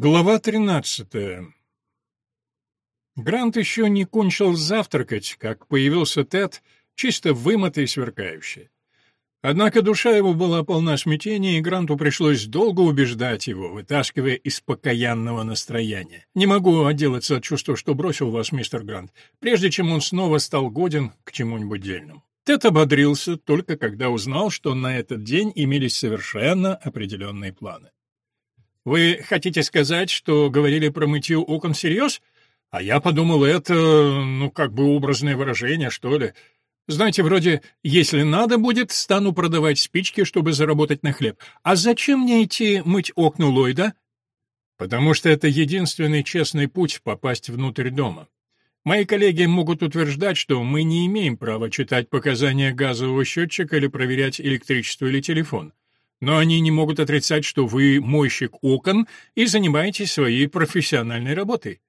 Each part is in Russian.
Глава 13. Грант еще не кончил завтракать, как появился Тед, чисто вымытый и сверкающий. Однако душа его была полна смятения, и Гранту пришлось долго убеждать его, вытаскивая из покаянного настроения. «Не могу отделаться от чувства, что бросил вас, мистер Грант, прежде чем он снова стал годен к чему-нибудь дельному». Тед ободрился только когда узнал, что на этот день имелись совершенно определенные планы. Вы хотите сказать, что говорили про мытье окон всерьез? А я подумал, это, ну, как бы образное выражение, что ли. Знаете, вроде «если надо будет, стану продавать спички, чтобы заработать на хлеб». А зачем мне идти мыть окна Ллойда? Потому что это единственный честный путь попасть внутрь дома. Мои коллеги могут утверждать, что мы не имеем права читать показания газового счетчика или проверять электричество или телефон. Но они не могут отрицать, что вы мойщик окон и занимаетесь своей профессиональной работой.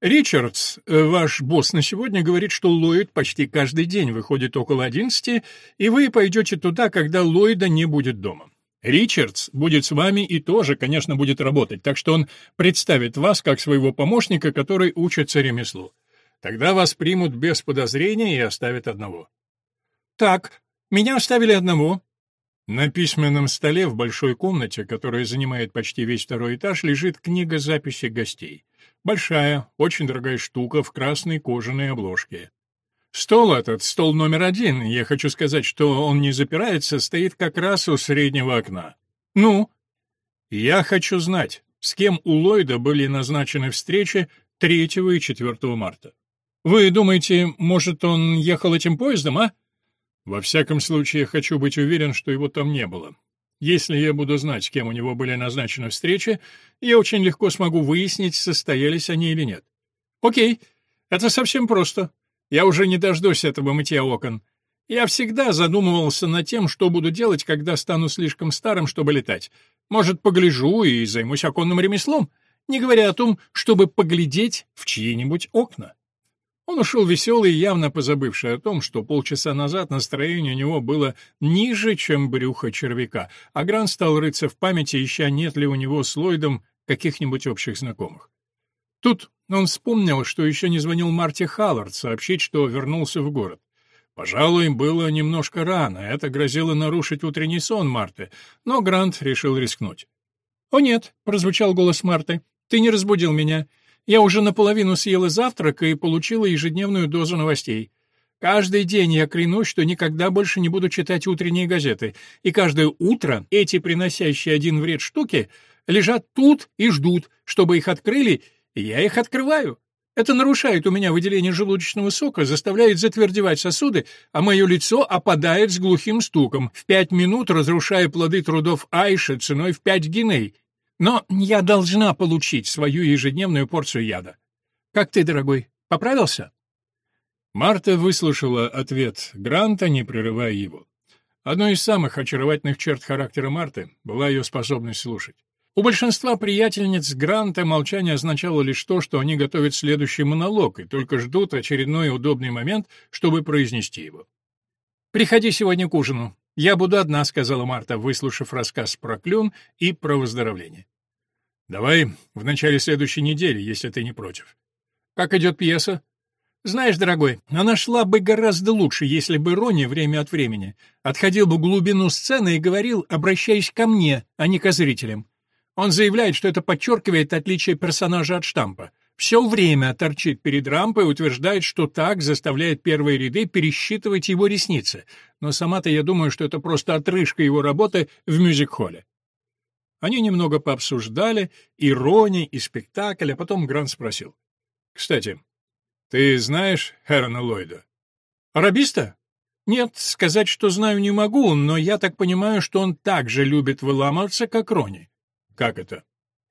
Ричардс, э, ваш босс на сегодня, говорит, что Ллойд почти каждый день выходит около одиннадцати, и вы пойдете туда, когда Ллойда не будет дома. Ричардс будет с вами и тоже, конечно, будет работать, так что он представит вас как своего помощника, который учится ремеслу. Тогда вас примут без подозрения и оставят одного. Так, меня оставили одного, на письменном столе в большой комнате, которая занимает почти весь второй этаж, лежит книга записи гостей. Большая, очень дорогая штука в красной кожаной обложке. Стол этот, стол номер один, я хочу сказать, что он не запирается, стоит как раз у среднего окна. Ну? Я хочу знать, с кем у Ллойда были назначены встречи 3 и 4 марта. Вы думаете, может, он ехал этим поездом, а? Во всяком случае, хочу быть уверен, что его там не было. Если я буду знать, с кем у него были назначены встречи, я очень легко смогу выяснить, состоялись они или нет. Окей, это совсем просто. Я уже не дождусь этого мытья окон. Я всегда задумывался над тем, что буду делать, когда стану слишком старым, чтобы летать. Может, погляжу и займусь оконным ремеслом, не говоря о том, чтобы поглядеть в чьи-нибудь окна. Он ушел веселый, явно позабывший о том, что полчаса назад настроение у него было ниже, чем брюхо червяка, а Грант стал рыться в памяти, ища, нет ли у него с Ллойдом каких-нибудь общих знакомых. Тут он вспомнил, что еще не звонил Марти Халлард сообщить, что вернулся в город. Пожалуй, было немножко рано, это грозило нарушить утренний сон Марты, но Грант решил рискнуть. «О нет», — прозвучал голос Марты, — «ты не разбудил меня. Я уже наполовину съела завтрак и получила ежедневную дозу новостей. Каждый день я клянусь, что никогда больше не буду читать утренние газеты, и каждое утро эти приносящие один вред штуки лежат тут и ждут, чтобы их открыли, и я их открываю. Это нарушает у меня выделение желудочного сока, заставляет затвердевать сосуды, а мое лицо опадает с глухим стуком, в пять минут разрушая плоды трудов Айши ценой в пять гиней. Но я должна получить свою ежедневную порцию яда. Как ты, дорогой, поправился? Марта выслушала ответ Гранта, не прерывая его. Одной из самых очаровательных черт характера Марты была ее способность слушать. У большинства приятельниц Гранта молчание означало лишь то, что они готовят следующий монолог и только ждут очередной удобный момент, чтобы произнести его. «Приходи сегодня к ужину. «Я буду одна», — сказала Марта, выслушав рассказ про клюн и про выздоровление. «Давай в начале следующей недели, если ты не против». «Как идет пьеса?» «Знаешь, дорогой, она шла бы гораздо лучше, если бы Рони время от времени отходил бы в глубину сцены и говорил, обращаясь ко мне, а не к зрителям. Он заявляет, что это подчеркивает отличие персонажа от штампа все время торчит перед рампой и утверждает, что так заставляет первые ряды пересчитывать его ресницы. Но сама-то я думаю, что это просто отрыжка его работы в мюзик-холле. Они немного пообсуждали и Рони, и спектакль, а потом Грант спросил. «Кстати, ты знаешь Хэрона Ллойда?» «Арабиста?» «Нет, сказать, что знаю, не могу, но я так понимаю, что он так же любит выламываться, как Рони». «Как это?»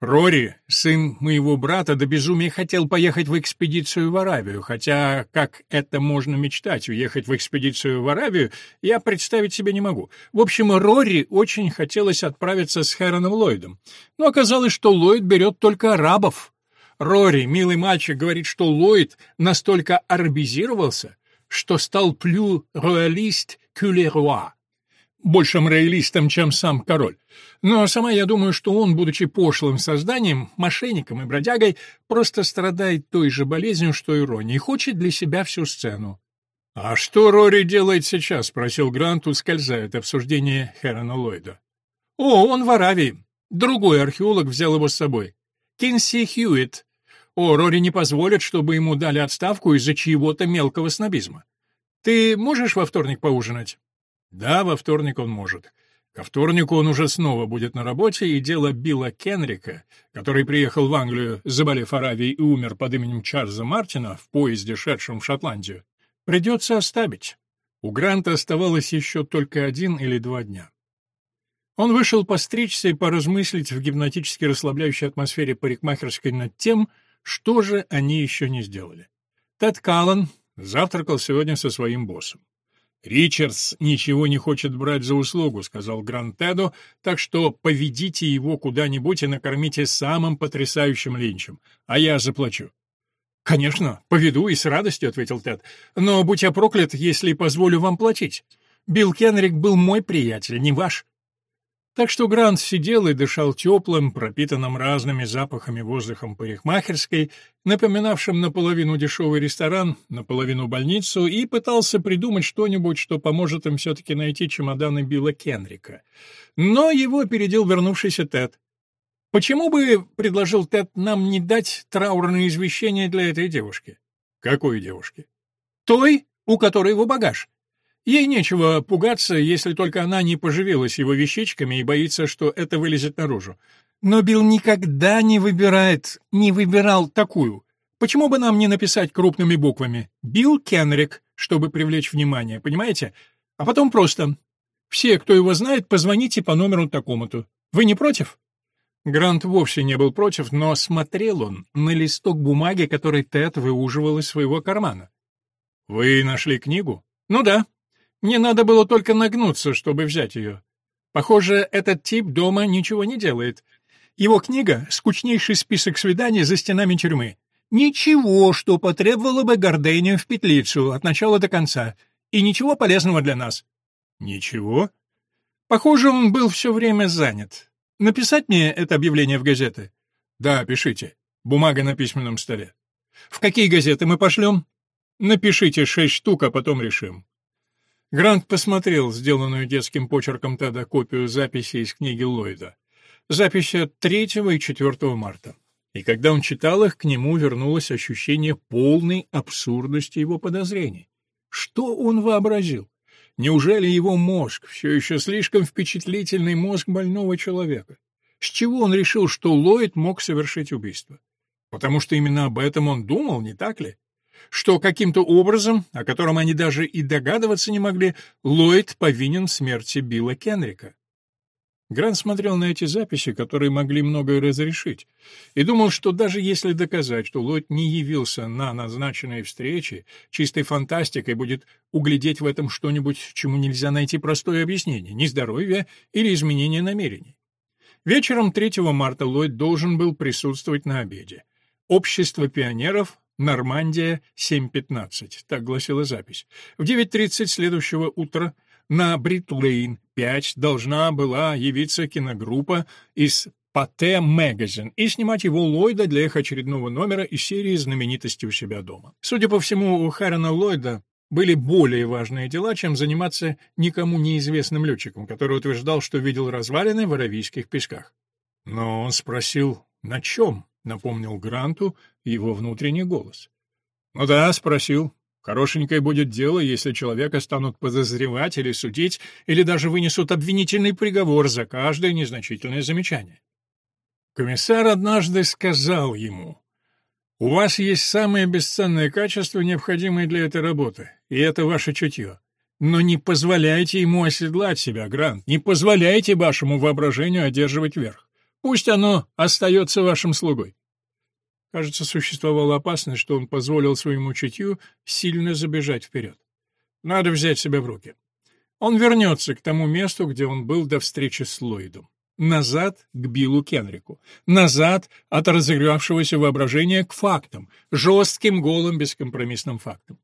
Рори, сын моего брата, до безумия хотел поехать в экспедицию в Аравию, хотя как это можно мечтать, уехать в экспедицию в Аравию, я представить себе не могу. В общем, Рори очень хотелось отправиться с Хэроном Ллойдом, но оказалось, что Ллойд берет только арабов. Рори, милый мальчик, говорит, что Ллойд настолько арабизировался, что стал плю роялист кюлеруа. Большим роялистом, чем сам король. Но сама я думаю, что он, будучи пошлым созданием, мошенником и бродягой, просто страдает той же болезнью, что и Ронни, и хочет для себя всю сцену. «А что Рори делает сейчас?» — спросил Грант, ускользая от обсуждения Хэрона Ллойда. «О, он в Аравии. Другой археолог взял его с собой. Кинси Хьюитт. О, Рори не позволит, чтобы ему дали отставку из-за чьего-то мелкого снобизма. Ты можешь во вторник поужинать?» «Да, во вторник он может. Ко вторнику он уже снова будет на работе, и дело Билла Кенрика, который приехал в Англию, заболев Аравией и умер под именем Чарльза Мартина в поезде, шедшем в Шотландию, придется оставить. У Гранта оставалось еще только один или два дня. Он вышел постричься и поразмыслить в гипнотически расслабляющей атмосфере парикмахерской над тем, что же они еще не сделали. Тед Каллан завтракал сегодня со своим боссом. «Ричардс ничего не хочет брать за услугу», — сказал Грант Теду, «так что поведите его куда-нибудь и накормите самым потрясающим ленчем, а я заплачу». «Конечно, поведу и с радостью», — ответил Тед. «Но будь я проклят, если позволю вам платить. Билл Кенрик был мой приятель, не ваш». Так что Грант сидел и дышал теплым, пропитанным разными запахами воздухом парикмахерской, напоминавшим наполовину дешевый ресторан, наполовину больницу, и пытался придумать что-нибудь, что поможет им все-таки найти чемоданы Билла Кенрика. Но его опередил вернувшийся Тед. «Почему бы, — предложил Тед, — нам не дать траурное извещение для этой девушки?» «Какой девушки?» «Той, у которой его багаж. Ей нечего пугаться, если только она не поживилась его вещичками и боится, что это вылезет наружу. Но Билл никогда не выбирает, не выбирал такую. Почему бы нам не написать крупными буквами «Билл Кенрик», чтобы привлечь внимание, понимаете? А потом просто «Все, кто его знает, позвоните по номеру такому-то». Вы не против?» Грант вовсе не был против, но смотрел он на листок бумаги, который Тед выуживал из своего кармана. «Вы нашли книгу?» «Ну да. Мне надо было только нагнуться, чтобы взять ее. Похоже, этот тип дома ничего не делает. Его книга — скучнейший список свиданий за стенами тюрьмы. Ничего, что потребовало бы гордыню в петлицу от начала до конца. И ничего полезного для нас. Ничего? Похоже, он был все время занят. Написать мне это объявление в газеты? Да, пишите. Бумага на письменном столе. В какие газеты мы пошлем? Напишите шесть штук, а потом решим. Грант посмотрел сделанную детским почерком Теда копию записи из книги Ллойда. Записи от 3 и 4 марта. И когда он читал их, к нему вернулось ощущение полной абсурдности его подозрений. Что он вообразил? Неужели его мозг, все еще слишком впечатлительный мозг больного человека? С чего он решил, что Ллойд мог совершить убийство? Потому что именно об этом он думал, не так ли? Что каким-то образом, о котором они даже и догадываться не могли, Ллойд повинен в смерти Билла Кенрика. Грант смотрел на эти записи, которые могли многое разрешить, и думал, что даже если доказать, что Ллойд не явился на назначенные встречи, чистой фантастикой будет углядеть в этом что-нибудь, чему нельзя найти простое объяснение, нездоровье или изменение намерений. Вечером 3 марта Ллойд должен был присутствовать на обеде. Общество пионеров Нормандия, 7.15, так гласила запись. В 9.30 следующего утра на Бритлейн 5 должна была явиться киногруппа из Пате Magazine и снимать его Ллойда для их очередного номера из серии «Знаменитости у себя дома». Судя по всему, у Харрена Ллойда были более важные дела, чем заниматься никому неизвестным летчиком, который утверждал, что видел развалины в Аравийских песках. Но он спросил, на чем? — напомнил Гранту его внутренний голос. «Ну да», — спросил. «Хорошенькое будет дело, если человека станут подозревать или судить, или даже вынесут обвинительный приговор за каждое незначительное замечание». Комиссар однажды сказал ему, «У вас есть самое бесценное качество, необходимое для этой работы, и это ваше чутье. Но не позволяйте ему оседлать себя, Грант, не позволяйте вашему воображению одерживать верх. Пусть оно остается вашим слугой. Кажется, существовала опасность, что он позволил своему чутью сильно забежать вперед. Надо взять себя в руки. Он вернется к тому месту, где он был до встречи с Ллойдом. Назад к Биллу Кенрику. Назад от разыгравшегося воображения к фактам, жестким, голым, бескомпромиссным фактам.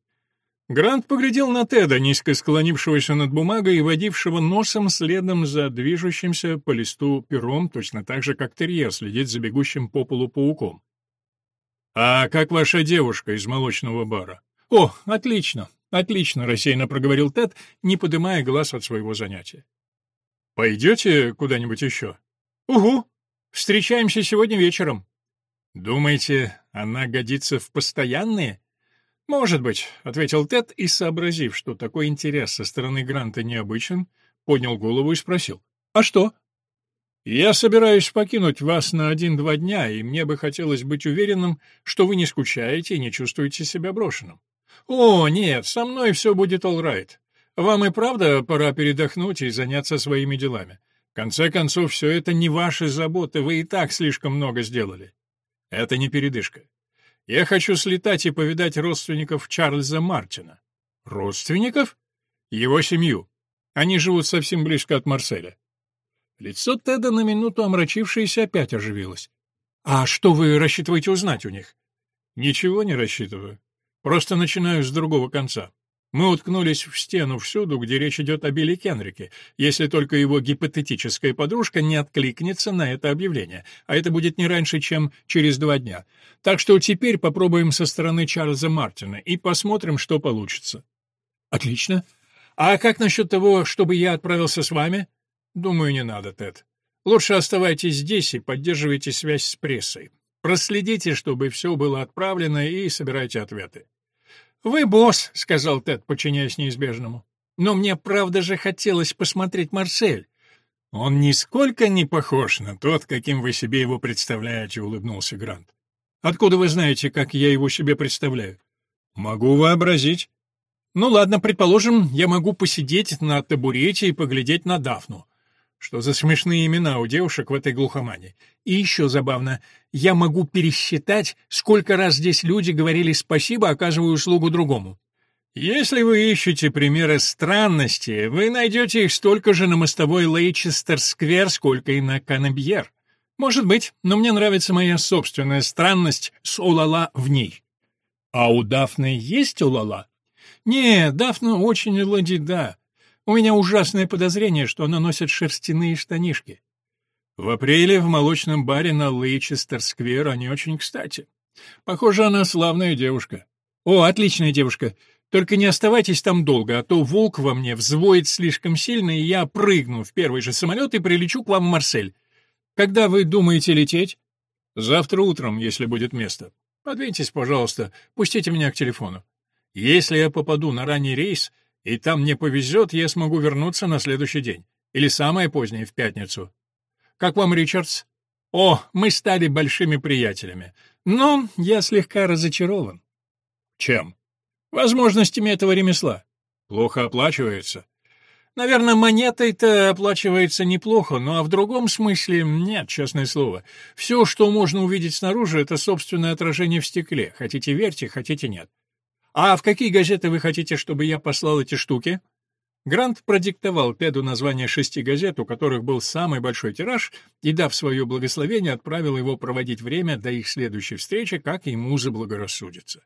Грант поглядел на Теда, низко склонившегося над бумагой и водившего носом следом за движущимся по листу пером, точно так же, как терьер следит за бегущим по полу пауком. «А как ваша девушка из молочного бара?» «О, отлично, отлично», — рассеянно проговорил Тед, не поднимая глаз от своего занятия. «Пойдете куда-нибудь еще?» «Угу. Встречаемся сегодня вечером». «Думаете, она годится в постоянные?» «Может быть», — ответил Тед и, сообразив, что такой интерес со стороны Гранта необычен, поднял голову и спросил. «А что?» «Я собираюсь покинуть вас на один-два дня, и мне бы хотелось быть уверенным, что вы не скучаете и не чувствуете себя брошенным». «О, нет, со мной все будет all Вам и правда пора передохнуть и заняться своими делами. В конце концов, все это не ваши заботы, вы и так слишком много сделали». «Это не передышка. Я хочу слетать и повидать родственников Чарльза Мартина. Родственников? Его семью. Они живут совсем близко от Марселя. Лицо Теда на минуту омрачившееся опять оживилось. А что вы рассчитываете узнать у них? Ничего не рассчитываю. Просто начинаю с другого конца. Мы уткнулись в стену всюду, где речь идет о Билли Кенрике, если только его гипотетическая подружка не откликнется на это объявление, а это будет не раньше, чем через два дня. Так что теперь попробуем со стороны Чарльза Мартина и посмотрим, что получится. Отлично. А как насчет того, чтобы я отправился с вами? Думаю, не надо, Тед. Лучше оставайтесь здесь и поддерживайте связь с прессой. Проследите, чтобы все было отправлено, и собирайте ответы. «Вы босс», — сказал Тед, подчиняясь неизбежному. «Но мне правда же хотелось посмотреть Марсель». «Он нисколько не похож на тот, каким вы себе его представляете», — улыбнулся Грант. «Откуда вы знаете, как я его себе представляю?» «Могу вообразить». «Ну ладно, предположим, я могу посидеть на табурете и поглядеть на Дафну. Что за смешные имена у девушек в этой глухомане. И еще забавно, я могу пересчитать, сколько раз здесь люди говорили «спасибо, оказываю услугу другому». Если вы ищете примеры странности, вы найдете их столько же на мостовой Лейчестер-сквер, сколько и на Канабьер. Может быть, но мне нравится моя собственная странность с Улала в ней. А у Дафны есть Улала? Не, Дафна очень ладида. У меня ужасное подозрение, что она носит шерстяные штанишки. В апреле в молочном баре на Лейчестер-сквер они очень кстати. Похоже, она славная девушка. О, отличная девушка. Только не оставайтесь там долго, а то волк во мне взвоет слишком сильно, и я прыгну в первый же самолет и прилечу к вам в Марсель. Когда вы думаете лететь? Завтра утром, если будет место. Подвиньтесь, пожалуйста, пустите меня к телефону. Если я попаду на ранний рейс, и там мне повезет, я смогу вернуться на следующий день. Или самое позднее, в пятницу. Как вам, Ричардс? О, мы стали большими приятелями. Но я слегка разочарован. Чем? Возможностями этого ремесла. Плохо оплачивается. Наверное, монетой-то оплачивается неплохо, но а в другом смысле нет, честное слово. Все, что можно увидеть снаружи, это собственное отражение в стекле. Хотите верьте, хотите нет. «А в какие газеты вы хотите, чтобы я послал эти штуки?» Грант продиктовал Теду название шести газет, у которых был самый большой тираж, и, дав свое благословение, отправил его проводить время до их следующей встречи, как ему заблагорассудится.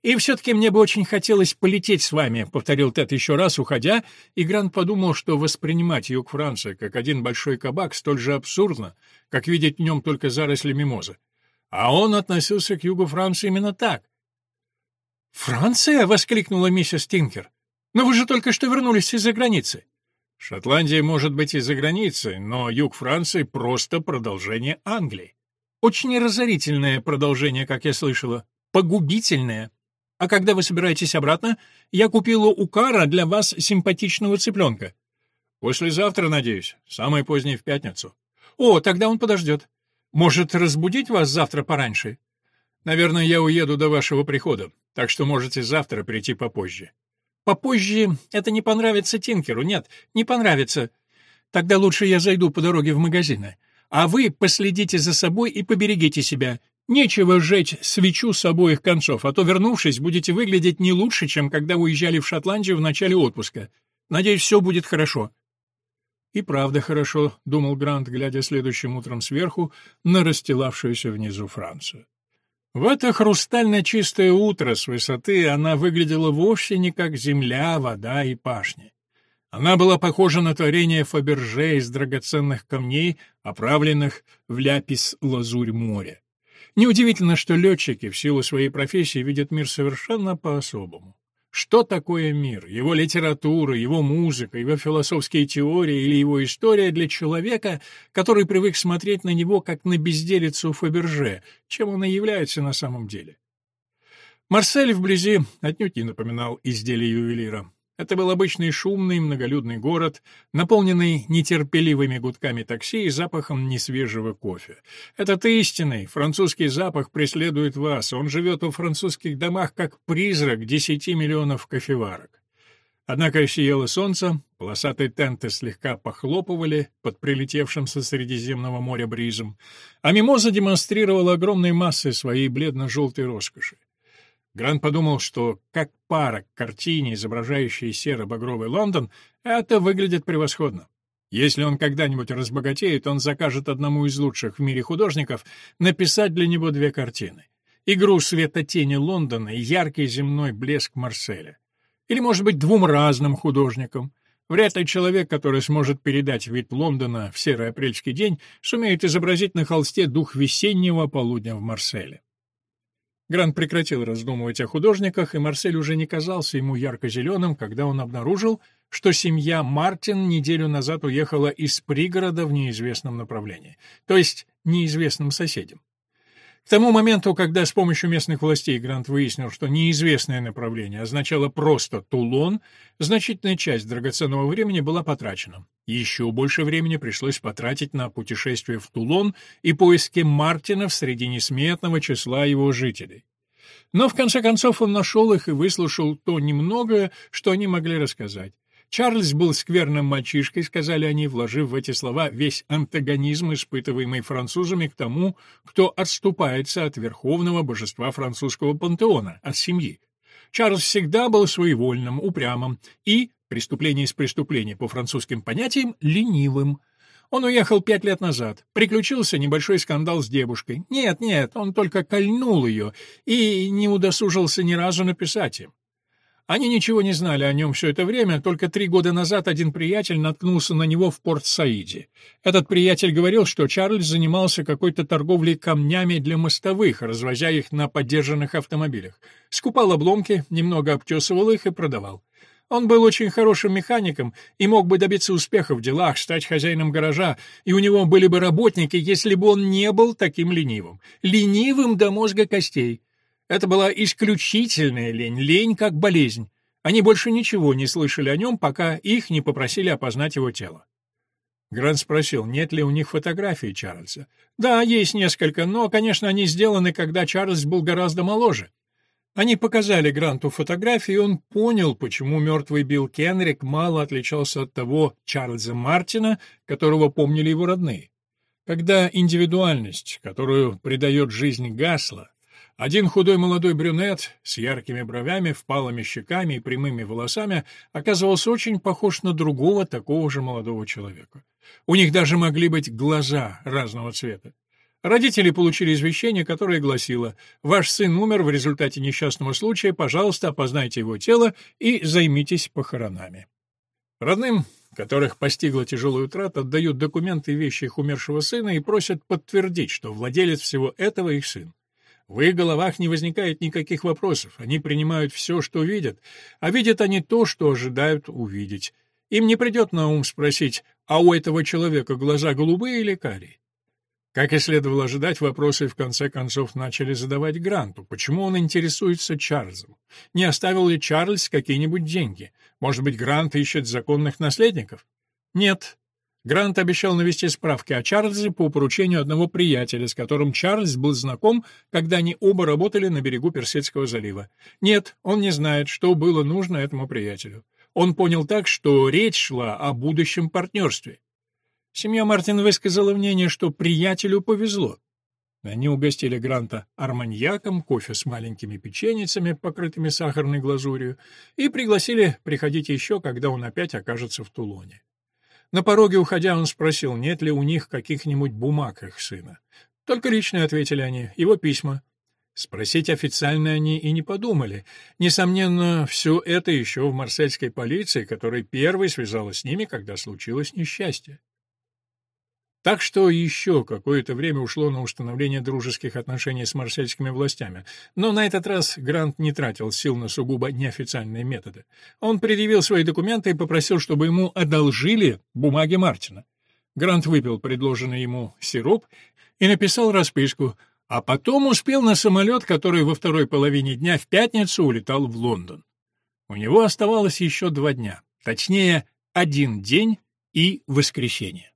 «И все-таки мне бы очень хотелось полететь с вами», — повторил Тед еще раз, уходя, и Грант подумал, что воспринимать юг Франции как один большой кабак столь же абсурдно, как видеть в нем только заросли мимозы. А он относился к югу Франции именно так, «Франция?» — воскликнула миссис Тинкер. «Но вы же только что вернулись из-за границы». «Шотландия может быть из-за границы, но юг Франции — просто продолжение Англии». «Очень разорительное продолжение, как я слышала. Погубительное. А когда вы собираетесь обратно, я купила у Кара для вас симпатичного цыпленка». «Послезавтра, надеюсь. Самое позднее в пятницу». «О, тогда он подождет. Может, разбудить вас завтра пораньше?» «Наверное, я уеду до вашего прихода так что можете завтра прийти попозже». «Попозже это не понравится Тинкеру, нет, не понравится. Тогда лучше я зайду по дороге в магазины. А вы последите за собой и поберегите себя. Нечего сжечь свечу с обоих концов, а то, вернувшись, будете выглядеть не лучше, чем когда уезжали в Шотландию в начале отпуска. Надеюсь, все будет хорошо». «И правда хорошо», — думал Грант, глядя следующим утром сверху на расстилавшуюся внизу Францию. В это хрустально чистое утро с высоты она выглядела вовсе не как земля, вода и пашни. Она была похожа на творение Фаберже из драгоценных камней, оправленных в ляпис-лазурь моря. Неудивительно, что летчики в силу своей профессии видят мир совершенно по-особому. Что такое мир, его литература, его музыка, его философские теории или его история для человека, который привык смотреть на него как на безделицу Фаберже, чем он и является на самом деле? Марсель вблизи отнюдь не напоминал изделие ювелира. Это был обычный шумный, многолюдный город, наполненный нетерпеливыми гудками такси и запахом несвежего кофе. Этот истинный французский запах преследует вас, он живет во французских домах как призрак десяти миллионов кофеварок. Однако сияло солнце, полосатые тенты слегка похлопывали под прилетевшим со Средиземного моря бризом, а мимоза демонстрировала огромные массы своей бледно-желтой роскоши. Грант подумал, что как пара к картине, изображающей серо-багровый Лондон, это выглядит превосходно. Если он когда-нибудь разбогатеет, он закажет одному из лучших в мире художников написать для него две картины. Игру света тени Лондона и яркий земной блеск Марселя. Или, может быть, двум разным художникам. Вряд ли человек, который сможет передать вид Лондона в серый апрельский день, сумеет изобразить на холсте дух весеннего полудня в Марселе. Грант прекратил раздумывать о художниках, и Марсель уже не казался ему ярко-зеленым, когда он обнаружил, что семья Мартин неделю назад уехала из пригорода в неизвестном направлении, то есть неизвестным соседям. К тому моменту, когда с помощью местных властей Грант выяснил, что неизвестное направление означало просто Тулон, значительная часть драгоценного времени была потрачена. Еще больше времени пришлось потратить на путешествие в Тулон и поиски Мартинов среди несметного числа его жителей. Но в конце концов он нашел их и выслушал то немногое, что они могли рассказать. Чарльз был скверным мальчишкой, сказали они, вложив в эти слова весь антагонизм, испытываемый французами к тому, кто отступается от верховного божества французского пантеона, от семьи. Чарльз всегда был своевольным, упрямым и, преступление из преступления по французским понятиям, ленивым. Он уехал пять лет назад. Приключился небольшой скандал с девушкой. Нет, нет, он только кольнул ее и не удосужился ни разу написать им. Они ничего не знали о нем все это время, только три года назад один приятель наткнулся на него в Порт-Саиде. Этот приятель говорил, что Чарльз занимался какой-то торговлей камнями для мостовых, развозя их на поддержанных автомобилях. Скупал обломки, немного обтесывал их и продавал. Он был очень хорошим механиком и мог бы добиться успеха в делах, стать хозяином гаража, и у него были бы работники, если бы он не был таким ленивым. Ленивым до мозга костей. Это была исключительная лень, лень как болезнь. Они больше ничего не слышали о нем, пока их не попросили опознать его тело. Грант спросил, нет ли у них фотографии Чарльза. Да, есть несколько, но, конечно, они сделаны, когда Чарльз был гораздо моложе. Они показали Гранту фотографии, и он понял, почему мертвый Билл Кенрик мало отличался от того Чарльза Мартина, которого помнили его родные. Когда индивидуальность, которую придает жизнь, гасла, один худой молодой брюнет с яркими бровями, впалыми щеками и прямыми волосами оказывался очень похож на другого такого же молодого человека. У них даже могли быть глаза разного цвета. Родители получили извещение, которое гласило «Ваш сын умер в результате несчастного случая, пожалуйста, опознайте его тело и займитесь похоронами». Родным, которых постигла тяжелая утрата, отдают документы и вещи их умершего сына и просят подтвердить, что владелец всего этого их сын. В их головах не возникает никаких вопросов, они принимают все, что видят, а видят они то, что ожидают увидеть. Им не придет на ум спросить, а у этого человека глаза голубые или карие? Как и следовало ожидать, вопросы в конце концов начали задавать Гранту. Почему он интересуется Чарльзом? Не оставил ли Чарльз какие-нибудь деньги? Может быть, Грант ищет законных наследников? Нет, Грант обещал навести справки о Чарльзе по поручению одного приятеля, с которым Чарльз был знаком, когда они оба работали на берегу Персидского залива. Нет, он не знает, что было нужно этому приятелю. Он понял так, что речь шла о будущем партнерстве. Семья Мартин высказала мнение, что приятелю повезло. Они угостили Гранта арманьяком, кофе с маленькими печеницами, покрытыми сахарной глазурью, и пригласили приходить еще, когда он опять окажется в Тулоне. На пороге, уходя, он спросил, нет ли у них каких-нибудь бумаг их сына. Только личные, ответили они, его письма. Спросить официально они и не подумали. Несомненно, все это еще в марсельской полиции, которая первой связалась с ними, когда случилось несчастье. Так что еще какое-то время ушло на установление дружеских отношений с марсельскими властями. Но на этот раз Грант не тратил сил на сугубо неофициальные методы. Он предъявил свои документы и попросил, чтобы ему одолжили бумаги Мартина. Грант выпил предложенный ему сироп и написал расписку, а потом успел на самолет, который во второй половине дня в пятницу улетал в Лондон. У него оставалось еще два дня, точнее, один день и воскресенье.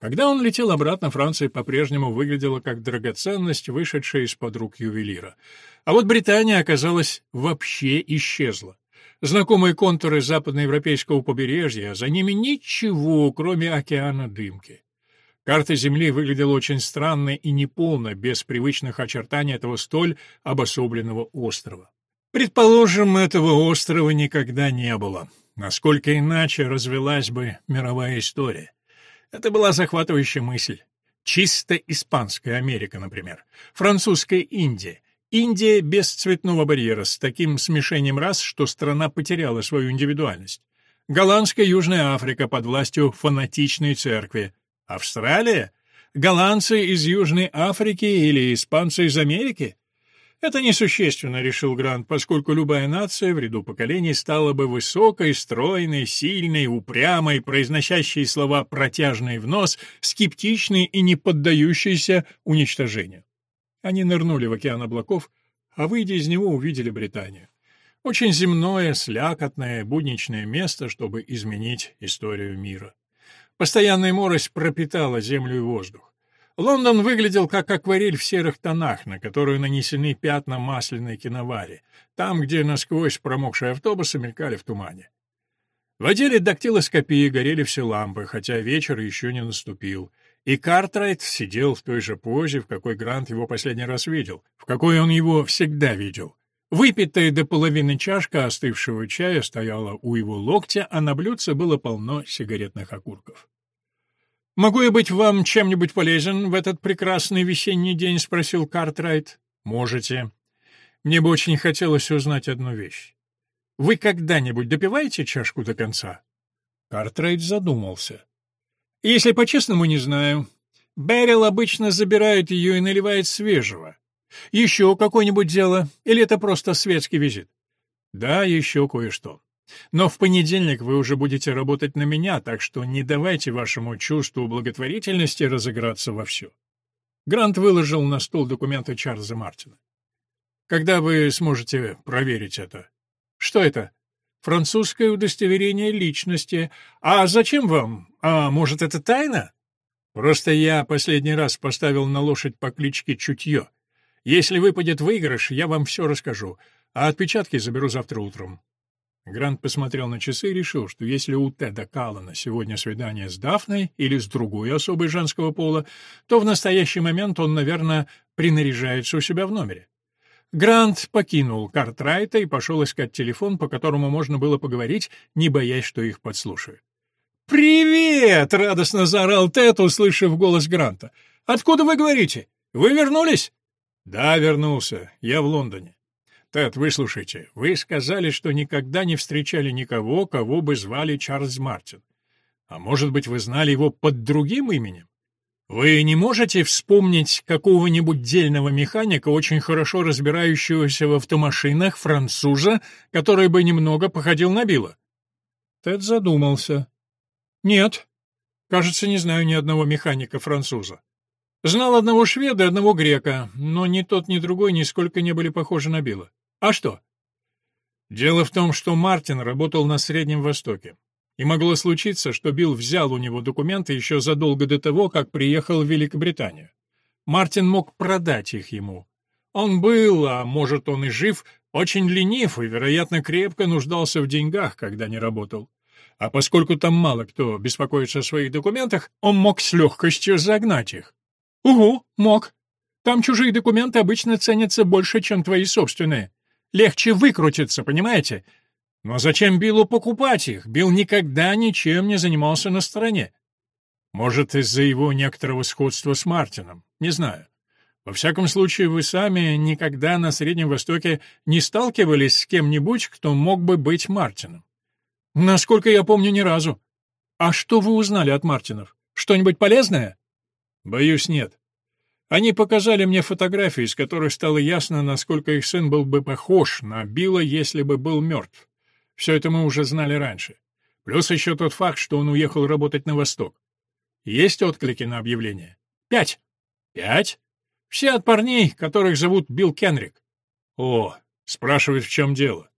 Когда он летел обратно, Франция по-прежнему выглядела как драгоценность, вышедшая из-под рук ювелира. А вот Британия, оказалось, вообще исчезла. Знакомые контуры западноевропейского побережья, а за ними ничего, кроме океана дымки. Карта Земли выглядела очень странно и неполно, без привычных очертаний этого столь обособленного острова. Предположим, этого острова никогда не было. Насколько иначе развелась бы мировая история? Это была захватывающая мысль. Чисто испанская Америка, например. Французская Индия. Индия без цветного барьера, с таким смешением рас, что страна потеряла свою индивидуальность. Голландская Южная Африка под властью фанатичной церкви. Австралия? Голландцы из Южной Африки или испанцы из Америки? Это несущественно, решил Грант, поскольку любая нация в ряду поколений стала бы высокой, стройной, сильной, упрямой, произносящей слова протяжные в нос, скептичной и не поддающейся уничтожению. Они нырнули в океан облаков, а, выйдя из него, увидели Британию. Очень земное, слякотное, будничное место, чтобы изменить историю мира. Постоянная морось пропитала землю и воздух. Лондон выглядел как акварель в серых тонах, на которую нанесены пятна масляной киновари, там, где насквозь промокшие автобусы мелькали в тумане. В отделе дактилоскопии горели все лампы, хотя вечер еще не наступил, и Картрайт сидел в той же позе, в какой Грант его последний раз видел, в какой он его всегда видел. Выпитая до половины чашка остывшего чая стояла у его локтя, а на блюдце было полно сигаретных окурков. «Могу я быть вам чем-нибудь полезен в этот прекрасный весенний день?» — спросил Картрайт. «Можете. Мне бы очень хотелось узнать одну вещь. Вы когда-нибудь допиваете чашку до конца?» Картрайт задумался. «Если по-честному, не знаю. Берил обычно забирает ее и наливает свежего. Еще какое-нибудь дело? Или это просто светский визит?» «Да, еще кое-что. Но в понедельник вы уже будете работать на меня, так что не давайте вашему чувству благотворительности разыграться вовсю. Грант выложил на стол документы Чарльза Мартина. Когда вы сможете проверить это? Что это? Французское удостоверение личности. А зачем вам? А может, это тайна? Просто я последний раз поставил на лошадь по кличке Чутье. Если выпадет выигрыш, я вам все расскажу, а отпечатки заберу завтра утром. Грант посмотрел на часы и решил, что если у Теда Каллана сегодня свидание с Дафной или с другой особой женского пола, то в настоящий момент он, наверное, принаряжается у себя в номере. Грант покинул Картрайта и пошел искать телефон, по которому можно было поговорить, не боясь, что их подслушают. «Привет!» — радостно заорал Тед, услышав голос Гранта. «Откуда вы говорите? Вы вернулись?» «Да, вернулся. Я в Лондоне». «Тед, выслушайте, вы сказали, что никогда не встречали никого, кого бы звали Чарльз Мартин. А может быть, вы знали его под другим именем? Вы не можете вспомнить какого-нибудь дельного механика, очень хорошо разбирающегося в автомашинах, француза, который бы немного походил на Билла?» Тед задумался. «Нет, кажется, не знаю ни одного механика-француза. Знал одного шведа и одного грека, но ни тот, ни другой нисколько не были похожи на Билла. А что? Дело в том, что Мартин работал на Среднем Востоке. И могло случиться, что Билл взял у него документы еще задолго до того, как приехал в Великобританию. Мартин мог продать их ему. Он был, а может он и жив, очень ленив и, вероятно, крепко нуждался в деньгах, когда не работал. А поскольку там мало кто беспокоится о своих документах, он мог с легкостью загнать их. «Угу, мог. Там чужие документы обычно ценятся больше, чем твои собственные. Легче выкрутиться, понимаете? Но зачем Биллу покупать их? Билл никогда ничем не занимался на стороне. Может, из-за его некоторого сходства с Мартином. Не знаю. Во всяком случае, вы сами никогда на Среднем Востоке не сталкивались с кем-нибудь, кто мог бы быть Мартином. Насколько я помню, ни разу. А что вы узнали от Мартинов? Что-нибудь полезное? Боюсь, нет. Они показали мне фотографии, из которых стало ясно, насколько их сын был бы похож на Билла, если бы был мертв. Все это мы уже знали раньше. Плюс еще тот факт, что он уехал работать на восток. Есть отклики на объявление? Пять. Пять? Все от парней, которых зовут Билл Кенрик. О, спрашивают, в чем дело.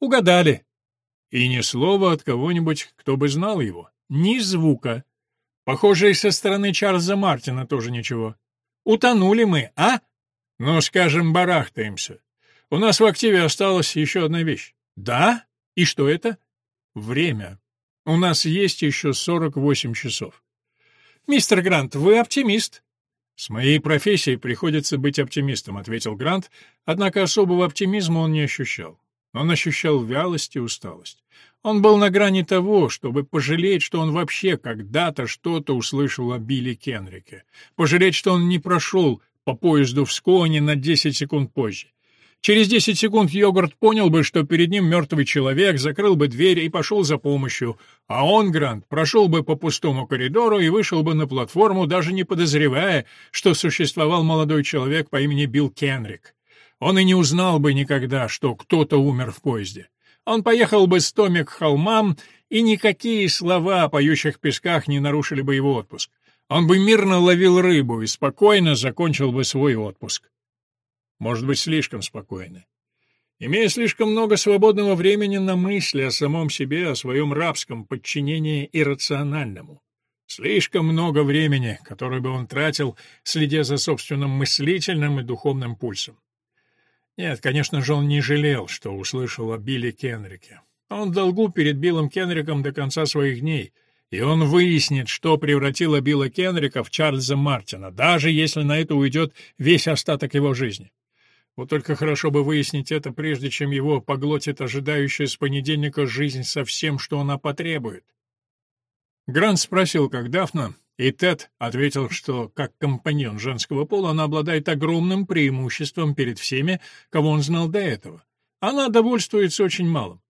Угадали. И ни слова от кого-нибудь, кто бы знал его. Ни звука. Похоже, и со стороны Чарльза Мартина тоже ничего. Утонули мы, а? Ну, скажем, барахтаемся. У нас в активе осталась еще одна вещь. Да? И что это? Время. У нас есть еще 48 часов. Мистер Грант, вы оптимист. «С моей профессией приходится быть оптимистом», — ответил Грант, однако особого оптимизма он не ощущал. Он ощущал вялость и усталость. Он был на грани того, чтобы пожалеть, что он вообще когда-то что-то услышал о Билли Кенрике, пожалеть, что он не прошел по поезду в Сконе на 10 секунд позже. Через 10 секунд Йогурт понял бы, что перед ним мертвый человек, закрыл бы дверь и пошел за помощью, а он, Грант, прошел бы по пустому коридору и вышел бы на платформу, даже не подозревая, что существовал молодой человек по имени Билл Кенрик. Он и не узнал бы никогда, что кто-то умер в поезде. Он поехал бы с Томми к холмам, и никакие слова о поющих песках не нарушили бы его отпуск. Он бы мирно ловил рыбу и спокойно закончил бы свой отпуск может быть, слишком спокойны. Имея слишком много свободного времени на мысли о самом себе, о своем рабском подчинении иррациональному. Слишком много времени, которое бы он тратил, следя за собственным мыслительным и духовным пульсом. Нет, конечно же, он не жалел, что услышал о Билли Кенрике. Он в долгу перед Биллом Кенриком до конца своих дней, и он выяснит, что превратило Билла Кенрика в Чарльза Мартина, даже если на это уйдет весь остаток его жизни. Вот только хорошо бы выяснить это, прежде чем его поглотит ожидающая с понедельника жизнь со всем, что она потребует. Грант спросил, как Дафна, и Тед ответил, что как компаньон женского пола она обладает огромным преимуществом перед всеми, кого он знал до этого. Она довольствуется очень малым.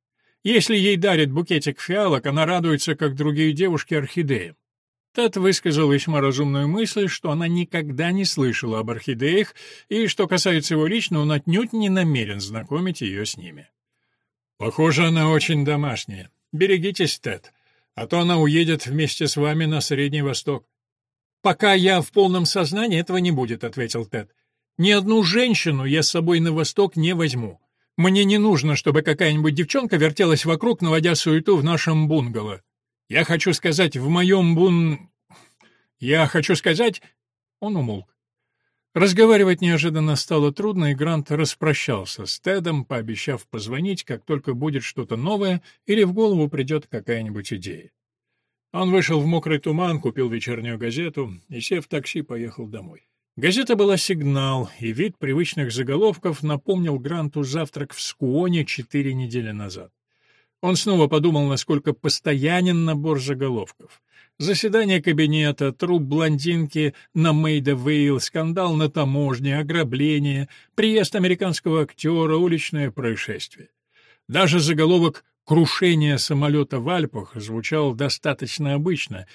Если ей дарят букетик фиалок, она радуется, как другие девушки, орхидеям. Тед высказал весьма разумную мысль, что она никогда не слышала об орхидеях, и, что касается его лично, он отнюдь не намерен знакомить ее с ними. «Похоже, она очень домашняя. Берегитесь, Тед, а то она уедет вместе с вами на Средний Восток». «Пока я в полном сознании, этого не будет», — ответил Тед. «Ни одну женщину я с собой на Восток не возьму. Мне не нужно, чтобы какая-нибудь девчонка вертелась вокруг, наводя суету в нашем бунгало. Я хочу сказать, в моем бун... Я хочу сказать...» Он умолк. Разговаривать неожиданно стало трудно, и Грант распрощался с Тедом, пообещав позвонить, как только будет что-то новое или в голову придет какая-нибудь идея. Он вышел в мокрый туман, купил вечернюю газету и, сев в такси, поехал домой. Газета была «Сигнал», и вид привычных заголовков напомнил Гранту завтрак в Скуоне четыре недели назад. Он снова подумал, насколько постоянен набор заголовков. Заседание кабинета, труп блондинки на Мейда-Вейл, скандал на таможне, ограбление, приезд американского актера, уличное происшествие. Даже заголовок «Крушение самолета в Альпах» звучал достаточно обычно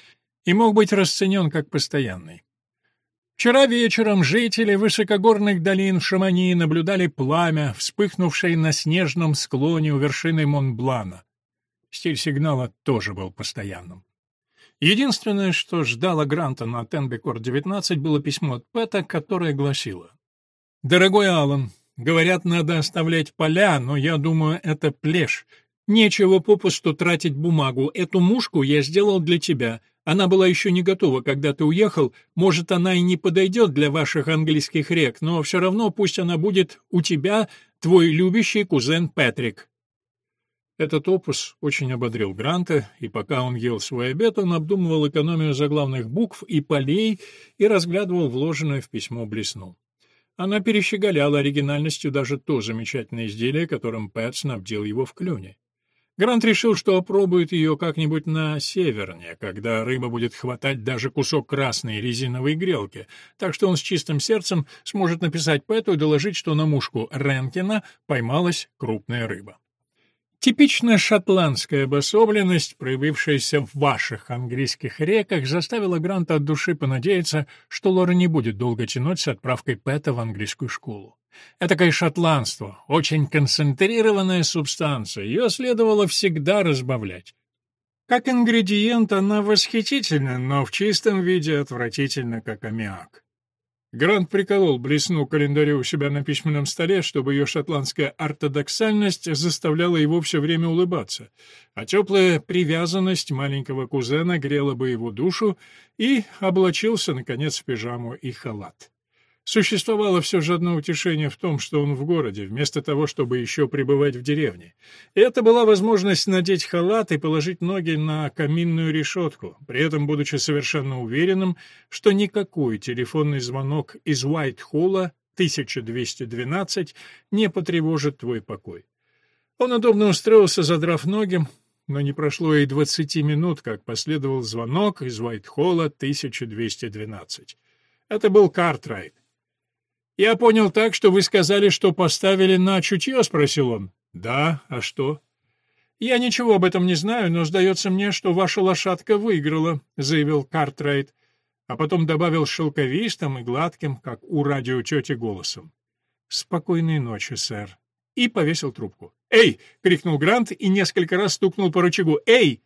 и мог быть расценен как постоянный. Вчера вечером жители высокогорных долин в Шамани наблюдали пламя, вспыхнувшее на снежном склоне у вершины Монблана. Стиль сигнала тоже был постоянным. Единственное, что ждало Гранта на Тенбекор-19, было письмо от Пэта, которое гласило «Дорогой Аллан, говорят, надо оставлять поля, но я думаю, это плешь. Нечего попусту тратить бумагу. Эту мушку я сделал для тебя. Она была еще не готова, когда ты уехал. Может, она и не подойдет для ваших английских рек, но все равно пусть она будет у тебя, твой любящий кузен Патрик». Этот опус очень ободрил Гранта, и пока он ел свой обед, он обдумывал экономию заглавных букв и полей и разглядывал вложенное в письмо блесну. Она перещеголяла оригинальностью даже то замечательное изделие, которым Пэт снабдил его в клюне. Грант решил, что опробует ее как-нибудь на северне, когда рыба будет хватать даже кусок красной резиновой грелки, так что он с чистым сердцем сможет написать Пэту и доложить, что на мушку Ренкина поймалась крупная рыба. Типичная шотландская обособленность, проявившаяся в ваших английских реках, заставила Гранта от души понадеяться, что Лора не будет долго тянуть с отправкой Пэта в английскую школу. Этакое шотландство, очень концентрированная субстанция, ее следовало всегда разбавлять. Как ингредиент она восхитительна, но в чистом виде отвратительна, как аммиак. Грант приколол блесну календарю у себя на письменном столе, чтобы ее шотландская ортодоксальность заставляла его все время улыбаться, а теплая привязанность маленького кузена грела бы его душу, и облачился, наконец, в пижаму и халат. Существовало все же одно утешение в том, что он в городе, вместо того, чтобы еще пребывать в деревне. Это была возможность надеть халат и положить ноги на каминную решетку, при этом будучи совершенно уверенным, что никакой телефонный звонок из Уайт-Холла 1212 не потревожит твой покой. Он удобно устроился, задрав ноги, но не прошло и двадцати минут, как последовал звонок из Уайт-Холла 1212. Это был Картрайт. «Я понял так, что вы сказали, что поставили на чутье?» — спросил он. «Да, а что?» «Я ничего об этом не знаю, но сдается мне, что ваша лошадка выиграла», — заявил Картрайт, а потом добавил шелковистым и гладким, как у радио тети, голосом. «Спокойной ночи, сэр». И повесил трубку. «Эй!» — крикнул Грант и несколько раз стукнул по рычагу. «Эй!»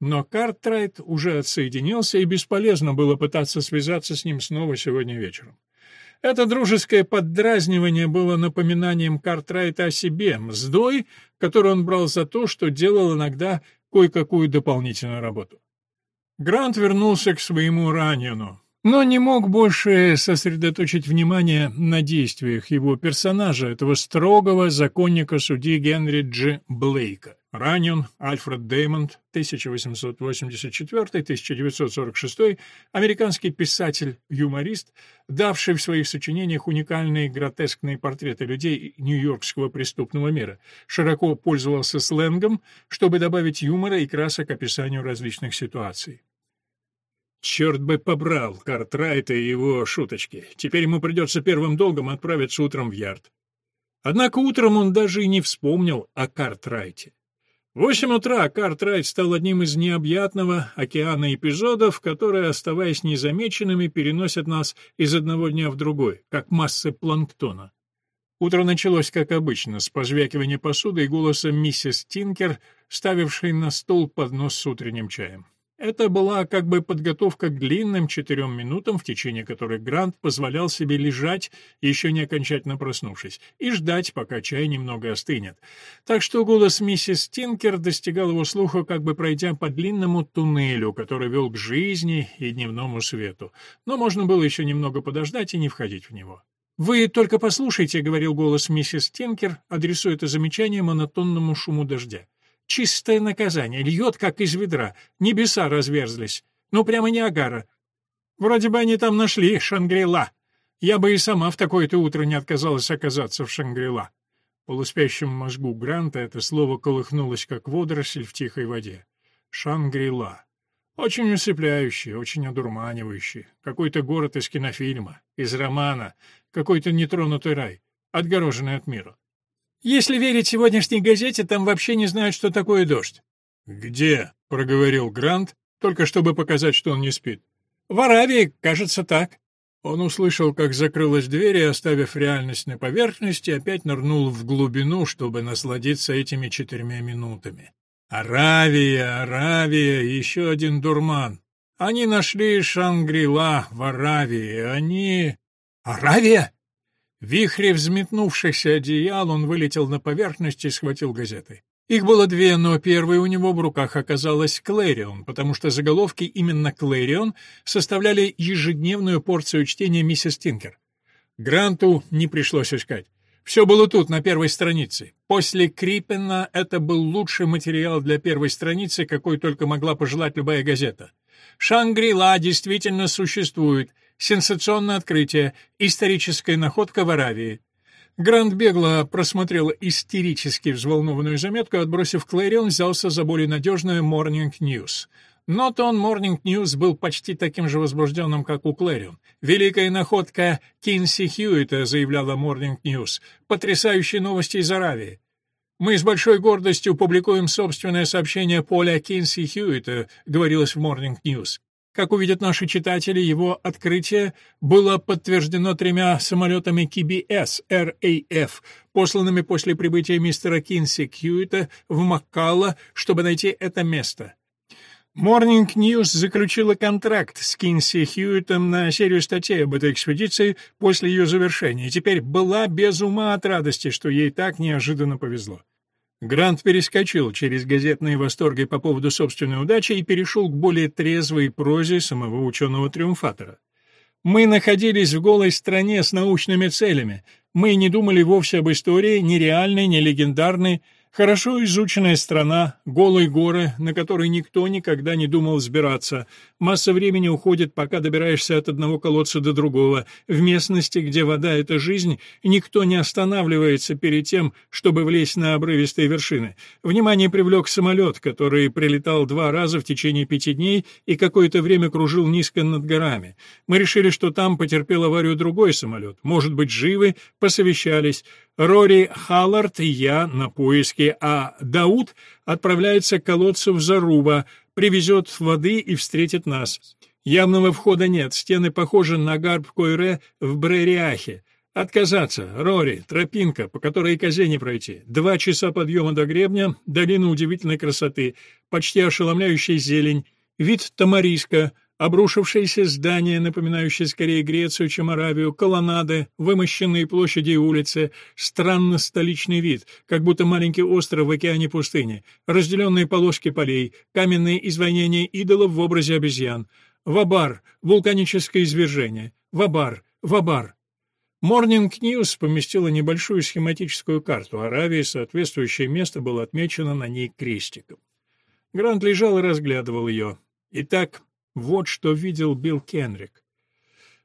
Но Картрайт уже отсоединился, и бесполезно было пытаться связаться с ним снова сегодня вечером. Это дружеское поддразнивание было напоминанием Картрайта о себе, мздой, которую он брал за то, что делал иногда кое-какую дополнительную работу. Грант вернулся к своему ранену, но не мог больше сосредоточить внимание на действиях его персонажа, этого строгого законника судьи Генри Дж. Блейка. Ранен Альфред Деймонд, 1884-1946, американский писатель-юморист, давший в своих сочинениях уникальные гротескные портреты людей нью-йоркского преступного мира, широко пользовался сленгом, чтобы добавить юмора и красок описанию различных ситуаций. Черт бы побрал Картрайта и его шуточки. Теперь ему придется первым долгом отправиться утром в ярд. Однако утром он даже и не вспомнил о Картрайте. В восемь утра Картрайт стал одним из необъятного океана эпизодов, которые, оставаясь незамеченными, переносят нас из одного дня в другой, как массы планктона. Утро началось, как обычно, с позвякивания посуды и голоса миссис Тинкер, ставившей на стол поднос с утренним чаем. Это была как бы подготовка к длинным четырем минутам, в течение которых Грант позволял себе лежать, еще не окончательно проснувшись, и ждать, пока чай немного остынет. Так что голос миссис Тинкер достигал его слуха, как бы пройдя по длинному туннелю, который вел к жизни и дневному свету. Но можно было еще немного подождать и не входить в него. «Вы только послушайте», — говорил голос миссис Тинкер, адресуя это замечание монотонному шуму дождя. Чистое наказание, льет, как из ведра. Небеса разверзлись. Ну, прямо Ниагара. Вроде бы они там нашли Шангрила. Я бы и сама в такое-то утро не отказалась оказаться в Шангрила. В полуспящем мозгу Гранта это слово колыхнулось, как водоросль в тихой воде. Шангрила. Очень усыпляющий, очень одурманивающий. Какой-то город из кинофильма, из романа, какой-то нетронутый рай, отгороженный от мира. Если верить сегодняшней газете, там вообще не знают, что такое дождь. «Где?» — проговорил Грант, только чтобы показать, что он не спит. «В Аравии, кажется, так». Он услышал, как закрылась дверь и, оставив реальность на поверхности, опять нырнул в глубину, чтобы насладиться этими четырьмя минутами. «Аравия, Аравия, еще один дурман. Они нашли Шангрила в Аравии, они...» «Аравия?» Вихре взметнувшихся одеял он вылетел на поверхность и схватил газеты. Их было две, но первой у него в руках оказалась «Клэрион», потому что заголовки именно «Клэрион» составляли ежедневную порцию чтения миссис Тинкер. Гранту не пришлось искать. Все было тут, на первой странице. После Криппена это был лучший материал для первой страницы, какой только могла пожелать любая газета. «Шангри-Ла» действительно существует — Сенсационное открытие. Историческая находка в Аравии. Грант бегло просмотрел истерически взволнованную заметку, отбросив Клэрион, взялся за более надежную Morning News. Но тон Morning News был почти таким же возбужденным, как у Клэрион. «Великая находка Кинси Хьюита», — заявляла Morning News. «Потрясающие новости из Аравии». «Мы с большой гордостью публикуем собственное сообщение Поля Кинси Хьюита», — говорилось в Morning News. Как увидят наши читатели, его открытие было подтверждено тремя самолетами KBS RAF, посланными после прибытия мистера Кинси Кьюита в Маккалла, чтобы найти это место. Morning News заключила контракт с Кинси Хьюитом на серию статей об этой экспедиции после ее завершения, и теперь была без ума от радости, что ей так неожиданно повезло. Грант перескочил через газетные восторги по поводу собственной удачи и перешел к более трезвой прозе самого ученого-триумфатора. Мы находились в голой стране с научными целями. Мы не думали вовсе об истории, ни реальной, ни легендарной, Хорошо изученная страна, голые горы, на которые никто никогда не думал взбираться. Масса времени уходит, пока добираешься от одного колодца до другого. В местности, где вода — это жизнь, никто не останавливается перед тем, чтобы влезть на обрывистые вершины. Внимание привлек самолет, который прилетал два раза в течение пяти дней и какое-то время кружил низко над горами. Мы решили, что там потерпел аварию другой самолет. Может быть, живы, посовещались. Рори Халлард и я на поиски, а Дауд отправляется к колодцу в Заруба, привезет воды и встретит нас. Явного входа нет, стены похожи на гарб Койре в Брериахе. Отказаться, Рори, тропинка, по которой и козе не пройти. Два часа подъема до гребня, долина удивительной красоты, почти ошеломляющая зелень, вид Тамариска — Обрушившиеся здания, напоминающие скорее Грецию, чем Аравию, колоннады, вымощенные площади и улицы, странно столичный вид, как будто маленький остров в океане пустыни, разделенные полоски полей, каменные изваяния идолов в образе обезьян. Вабар, вулканическое извержение. Вабар, Вабар. Morning News поместила небольшую схематическую карту Аравии, соответствующее место было отмечено на ней крестиком. Грант лежал и разглядывал ее. Итак, вот что видел Билл Кенрик.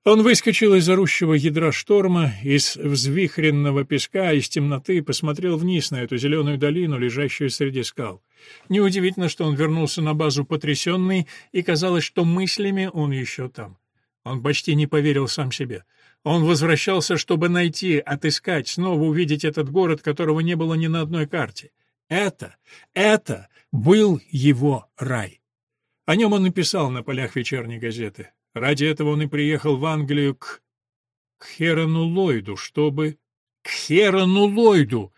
Он выскочил из орущего ядра шторма, из взвихренного песка, из темноты и посмотрел вниз на эту зеленую долину, лежащую среди скал. Неудивительно, что он вернулся на базу потрясенный, и казалось, что мыслями он еще там. Он почти не поверил сам себе. Он возвращался, чтобы найти, отыскать, снова увидеть этот город, которого не было ни на одной карте. Это, это был его рай. О нем он написал на полях вечерней газеты. Ради этого он и приехал в Англию к... к Херону Ллойду, чтобы... К Херону Ллойду!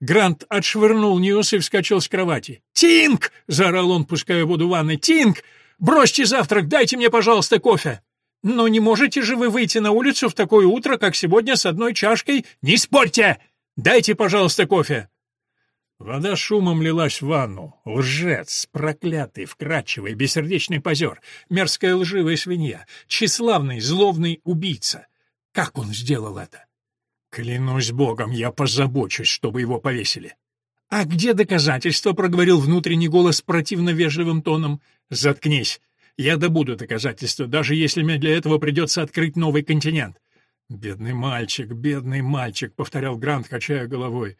Грант отшвырнул Ньюс и вскочил с кровати. «Тинг!» — заорал он, пуская воду в ванной. «Тинг! Бросьте завтрак, дайте мне, пожалуйста, кофе!» «Но не можете же вы выйти на улицу в такое утро, как сегодня, с одной чашкой? Не спорьте! Дайте, пожалуйста, кофе!» Вода шумом лилась в ванну. Лжец, проклятый, вкрадчивый, бессердечный позер, мерзкая лживая свинья, тщеславный, зловный убийца. Как он сделал это? Клянусь богом, я позабочусь, чтобы его повесили. «А где доказательства?» — проговорил внутренний голос противно вежливым тоном. «Заткнись. Я добуду доказательства, даже если мне для этого придется открыть новый континент». «Бедный мальчик, бедный мальчик», — повторял Грант, качая головой.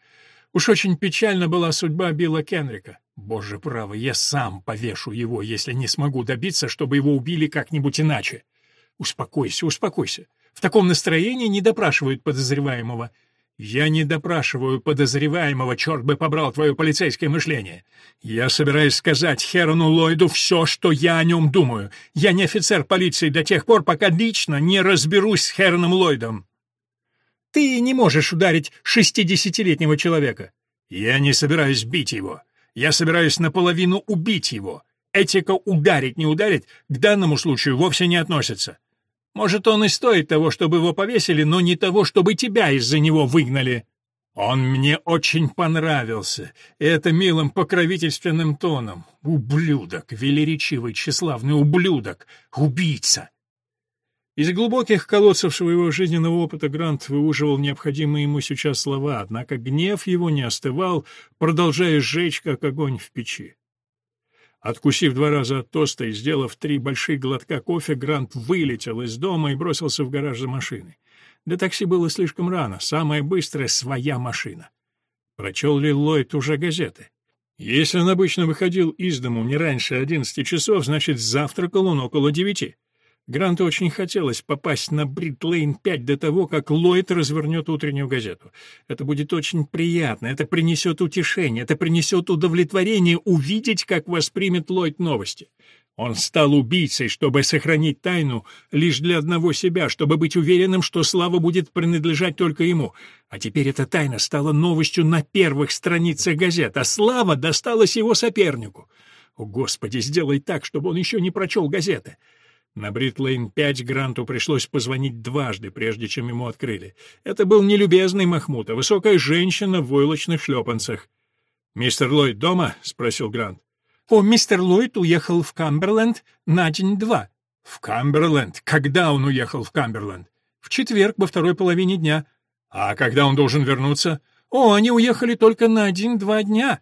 Уж очень печальна была судьба Билла Кенрика. Боже правый, я сам повешу его, если не смогу добиться, чтобы его убили как-нибудь иначе. Успокойся, успокойся. В таком настроении не допрашивают подозреваемого. Я не допрашиваю подозреваемого, черт бы побрал твое полицейское мышление. Я собираюсь сказать Херону Ллойду все, что я о нем думаю. Я не офицер полиции до тех пор, пока лично не разберусь с Хероном Ллойдом. Ты не можешь ударить шестидесятилетнего человека. Я не собираюсь бить его. Я собираюсь наполовину убить его. Этика ударить, не ударить к данному случаю вовсе не относится. Может, он и стоит того, чтобы его повесили, но не того, чтобы тебя из-за него выгнали. Он мне очень понравился, и это милым покровительственным тоном. Ублюдок, велеречивый, тщеславный ублюдок, убийца. Из глубоких колодцев своего жизненного опыта Грант выуживал необходимые ему сейчас слова, однако гнев его не остывал, продолжая сжечь, как огонь в печи. Откусив два раза от тоста и сделав три больших глотка кофе, Грант вылетел из дома и бросился в гараж за машиной. Для такси было слишком рано, самая быстрая — своя машина. Прочел ли Ллойд уже газеты? Если он обычно выходил из дому не раньше одиннадцати часов, значит, завтракал он около девяти. Гранту очень хотелось попасть на Бритлейн 5 до того, как Ллойд развернет утреннюю газету. Это будет очень приятно, это принесет утешение, это принесет удовлетворение увидеть, как воспримет Ллойд новости. Он стал убийцей, чтобы сохранить тайну лишь для одного себя, чтобы быть уверенным, что слава будет принадлежать только ему. А теперь эта тайна стала новостью на первых страницах газет, а слава досталась его сопернику. О, Господи, сделай так, чтобы он еще не прочел газеты. На Бритлейн-5 Гранту пришлось позвонить дважды, прежде чем ему открыли. Это был не любезный Махмуд, а высокая женщина в войлочных шлепанцах. «Мистер Ллойд дома?» — спросил Грант. О, мистер Ллойд уехал в Камберленд на день-два. В Камберленд? Когда он уехал в Камберленд? В четверг, во второй половине дня. А когда он должен вернуться? О, они уехали только на один-два дня.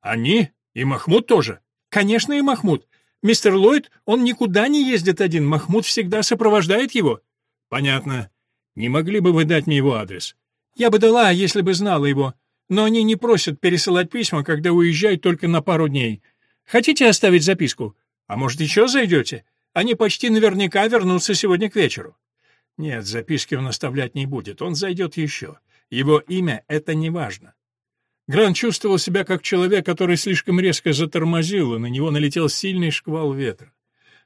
Они? И Махмуд тоже? Конечно, и Махмуд. Мистер Ллойд, он никуда не ездит один, Махмуд всегда сопровождает его. Понятно. Не могли бы вы дать мне его адрес? Я бы дала, если бы знала его. Но они не просят пересылать письма, когда уезжают только на пару дней. Хотите оставить записку? А может, еще зайдете? Они почти наверняка вернутся сегодня к вечеру». «Нет, записки он оставлять не будет, он зайдет еще. Его имя — это не важно». Грант чувствовал себя как человек, который слишком резко затормозил, и на него налетел сильный шквал ветра.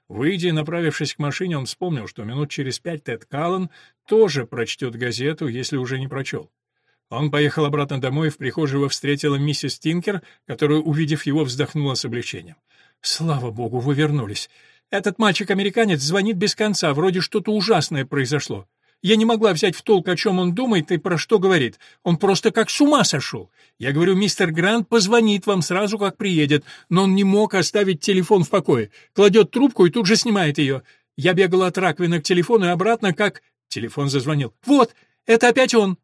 Выйдя и направившись к машине, он вспомнил, что минут через пять Тед Каллан тоже прочтет газету, если уже не прочел. Он поехал обратно домой, в прихожей его встретила миссис Тинкер, которая, увидев его, вздохнула с облегчением. «Слава богу, вы вернулись. Этот мальчик-американец звонит без конца, вроде что-то ужасное произошло. Я не могла взять в толк, о чем он думает и про что говорит. Он просто как с ума сошел. Я говорю, мистер Грант позвонит вам сразу, как приедет, но он не мог оставить телефон в покое. Кладет трубку и тут же снимает ее. Я бегала от раковины к телефону и обратно, как... Телефон зазвонил. «Вот, это опять он!»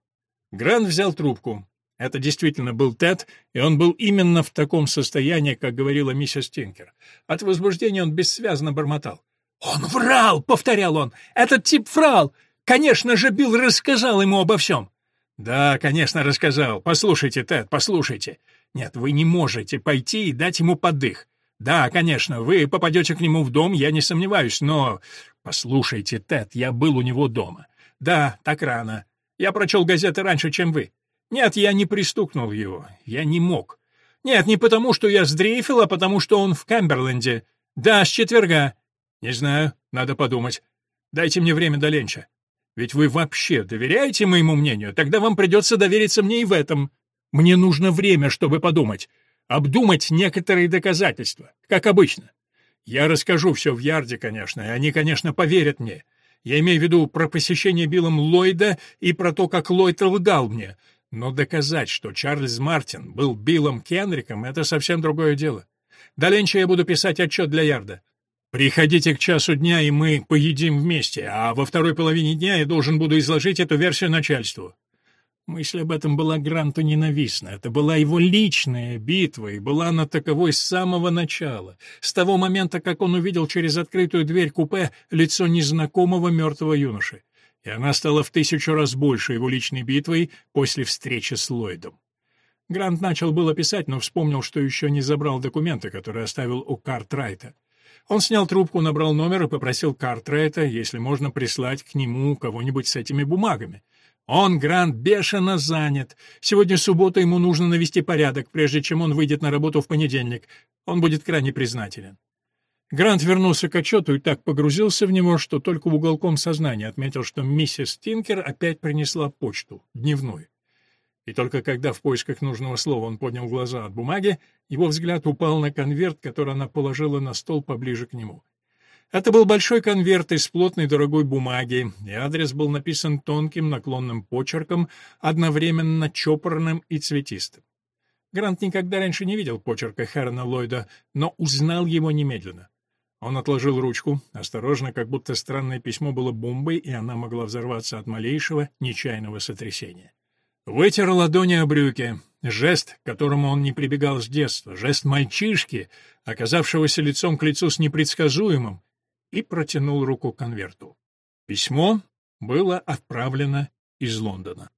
Грант взял трубку. Это действительно был Тед, и он был именно в таком состоянии, как говорила миссис Тинкер. От возбуждения он бессвязно бормотал. «Он врал!» — повторял он. «Этот тип врал! Конечно же, Билл рассказал ему обо всем!» «Да, конечно, рассказал. Послушайте, Тед, послушайте. Нет, вы не можете пойти и дать ему подых. Да, конечно, вы попадете к нему в дом, я не сомневаюсь, но... Послушайте, Тед, я был у него дома. Да, так рано. Я прочел газеты раньше, чем вы. Нет, я не пристукнул его. Я не мог. Нет, не потому, что я сдрейфил, а потому, что он в Камберленде. Да, с четверга. Не знаю, надо подумать. Дайте мне время до ленча. Ведь вы вообще доверяете моему мнению? Тогда вам придется довериться мне и в этом. Мне нужно время, чтобы подумать. Обдумать некоторые доказательства, как обычно. Я расскажу все в Ярде, конечно, и они, конечно, поверят мне. Я имею в виду про посещение Биллом Ллойда и про то, как Ллойд лгал мне. Но доказать, что Чарльз Мартин был Биллом Кенриком, это совсем другое дело. Ленча я буду писать отчет для Ярда. Приходите к часу дня, и мы поедим вместе, а во второй половине дня я должен буду изложить эту версию начальству. Мысль об этом была Гранту ненавистна. Это была его личная битва, и была она таковой с самого начала, с того момента, как он увидел через открытую дверь купе лицо незнакомого мертвого юноши. И она стала в тысячу раз больше его личной битвой после встречи с Ллойдом. Грант начал было писать, но вспомнил, что еще не забрал документы, которые оставил у Картрайта. Он снял трубку, набрал номер и попросил Картрайта, если можно, прислать к нему кого-нибудь с этими бумагами. Он, Грант, бешено занят. Сегодня суббота, ему нужно навести порядок, прежде чем он выйдет на работу в понедельник. Он будет крайне признателен. Грант вернулся к отчету и так погрузился в него, что только уголком сознания отметил, что миссис Тинкер опять принесла почту, дневную. И только когда в поисках нужного слова он поднял глаза от бумаги, его взгляд упал на конверт, который она положила на стол поближе к нему. Это был большой конверт из плотной дорогой бумаги, и адрес был написан тонким наклонным почерком, одновременно чопорным и цветистым. Грант никогда раньше не видел почерка Хэрона Ллойда, но узнал его немедленно. Он отложил ручку, осторожно, как будто странное письмо было бомбой, и она могла взорваться от малейшего нечаянного сотрясения. Вытер ладони о брюки. Жест, к которому он не прибегал с детства, жест мальчишки, оказавшегося лицом к лицу с непредсказуемым, и протянул руку к конверту. Письмо было отправлено из Лондона.